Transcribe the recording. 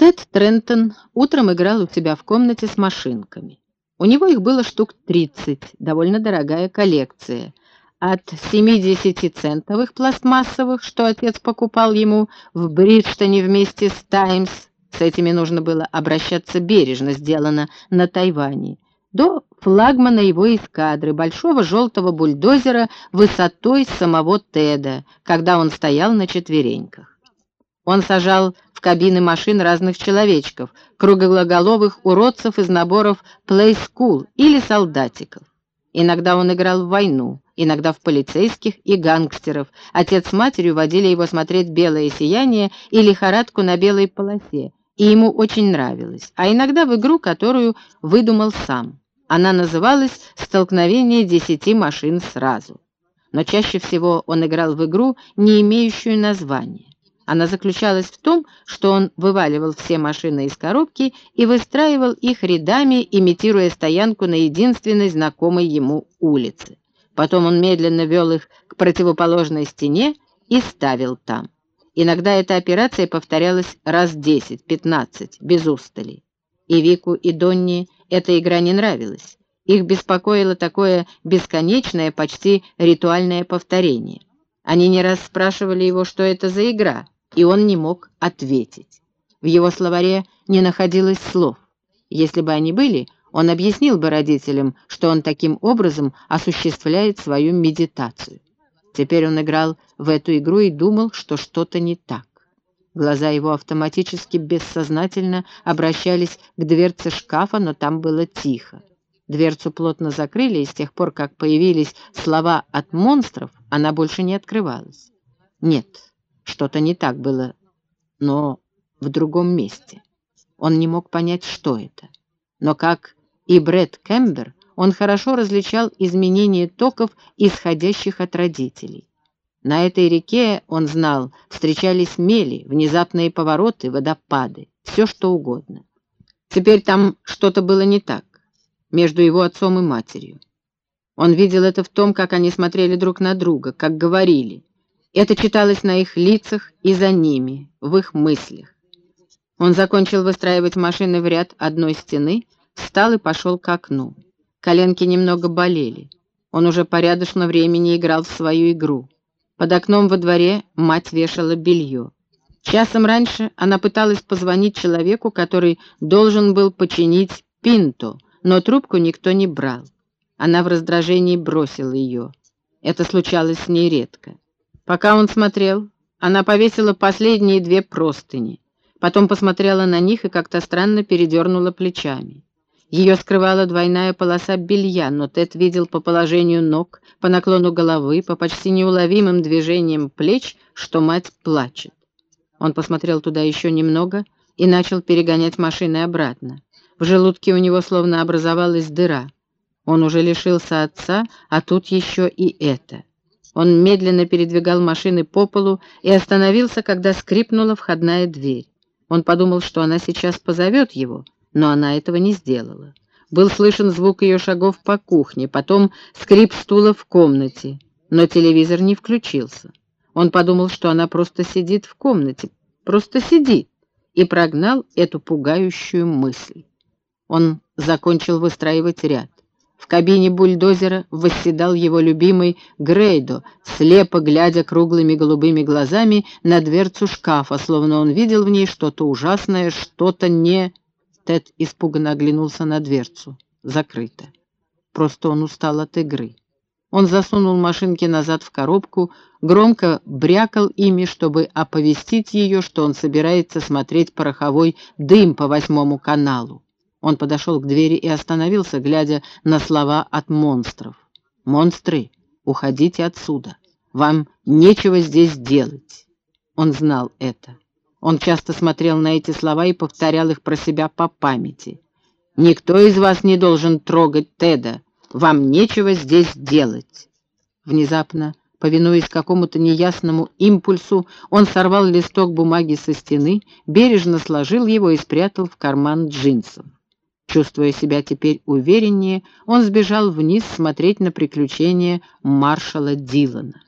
Тед Трентон утром играл у себя в комнате с машинками. У него их было штук 30, довольно дорогая коллекция. От 70-центовых пластмассовых, что отец покупал ему в Бриджтоне вместе с «Таймс», с этими нужно было обращаться бережно, сделано на Тайване, до флагмана его эскадры, большого желтого бульдозера высотой самого Теда, когда он стоял на четвереньках. Он сажал в кабины машин разных человечков, круглоголовых уродцев из наборов Play School или солдатиков. Иногда он играл в войну, иногда в полицейских и гангстеров. Отец с матерью водили его смотреть «Белое сияние» и «Лихорадку на белой полосе», и ему очень нравилось, а иногда в игру, которую выдумал сам. Она называлась «Столкновение десяти машин сразу». Но чаще всего он играл в игру, не имеющую названия. Она заключалась в том, что он вываливал все машины из коробки и выстраивал их рядами, имитируя стоянку на единственной знакомой ему улице. Потом он медленно вел их к противоположной стене и ставил там. Иногда эта операция повторялась раз десять-пятнадцать, без устали. И Вику, и Донни эта игра не нравилась. Их беспокоило такое бесконечное, почти ритуальное повторение. Они не раз спрашивали его, что это за игра, и он не мог ответить. В его словаре не находилось слов. Если бы они были, он объяснил бы родителям, что он таким образом осуществляет свою медитацию. Теперь он играл в эту игру и думал, что что-то не так. Глаза его автоматически, бессознательно обращались к дверце шкафа, но там было тихо. Дверцу плотно закрыли, и с тех пор, как появились слова от монстров, она больше не открывалась. Нет, что-то не так было, но в другом месте. Он не мог понять, что это. Но как и Брэд Кэмбер, он хорошо различал изменения токов, исходящих от родителей. На этой реке, он знал, встречались мели, внезапные повороты, водопады, все что угодно. Теперь там что-то было не так, между его отцом и матерью. Он видел это в том, как они смотрели друг на друга, как говорили. Это читалось на их лицах и за ними, в их мыслях. Он закончил выстраивать машины в ряд одной стены, встал и пошел к окну. Коленки немного болели. Он уже порядочно времени играл в свою игру. Под окном во дворе мать вешала белье. Часом раньше она пыталась позвонить человеку, который должен был починить пинту, но трубку никто не брал. Она в раздражении бросила ее. Это случалось с ней редко. Пока он смотрел, она повесила последние две простыни. Потом посмотрела на них и как-то странно передернула плечами. Ее скрывала двойная полоса белья, но Тед видел по положению ног, по наклону головы, по почти неуловимым движениям плеч, что мать плачет. Он посмотрел туда еще немного и начал перегонять машины обратно. В желудке у него словно образовалась дыра. Он уже лишился отца, а тут еще и это. Он медленно передвигал машины по полу и остановился, когда скрипнула входная дверь. Он подумал, что она сейчас позовет его, но она этого не сделала. Был слышен звук ее шагов по кухне, потом скрип стула в комнате, но телевизор не включился. Он подумал, что она просто сидит в комнате, просто сидит, и прогнал эту пугающую мысль. Он закончил выстраивать ряд. В кабине бульдозера восседал его любимый Грейдо, слепо глядя круглыми голубыми глазами на дверцу шкафа, словно он видел в ней что-то ужасное, что-то не... Тед испуганно оглянулся на дверцу. Закрыто. Просто он устал от игры. Он засунул машинки назад в коробку, громко брякал ими, чтобы оповестить ее, что он собирается смотреть пороховой дым по восьмому каналу. Он подошел к двери и остановился, глядя на слова от монстров. «Монстры, уходите отсюда. Вам нечего здесь делать». Он знал это. Он часто смотрел на эти слова и повторял их про себя по памяти. «Никто из вас не должен трогать Теда. Вам нечего здесь делать». Внезапно, повинуясь какому-то неясному импульсу, он сорвал листок бумаги со стены, бережно сложил его и спрятал в карман джинсов. Чувствуя себя теперь увереннее, он сбежал вниз смотреть на приключения маршала Дилана.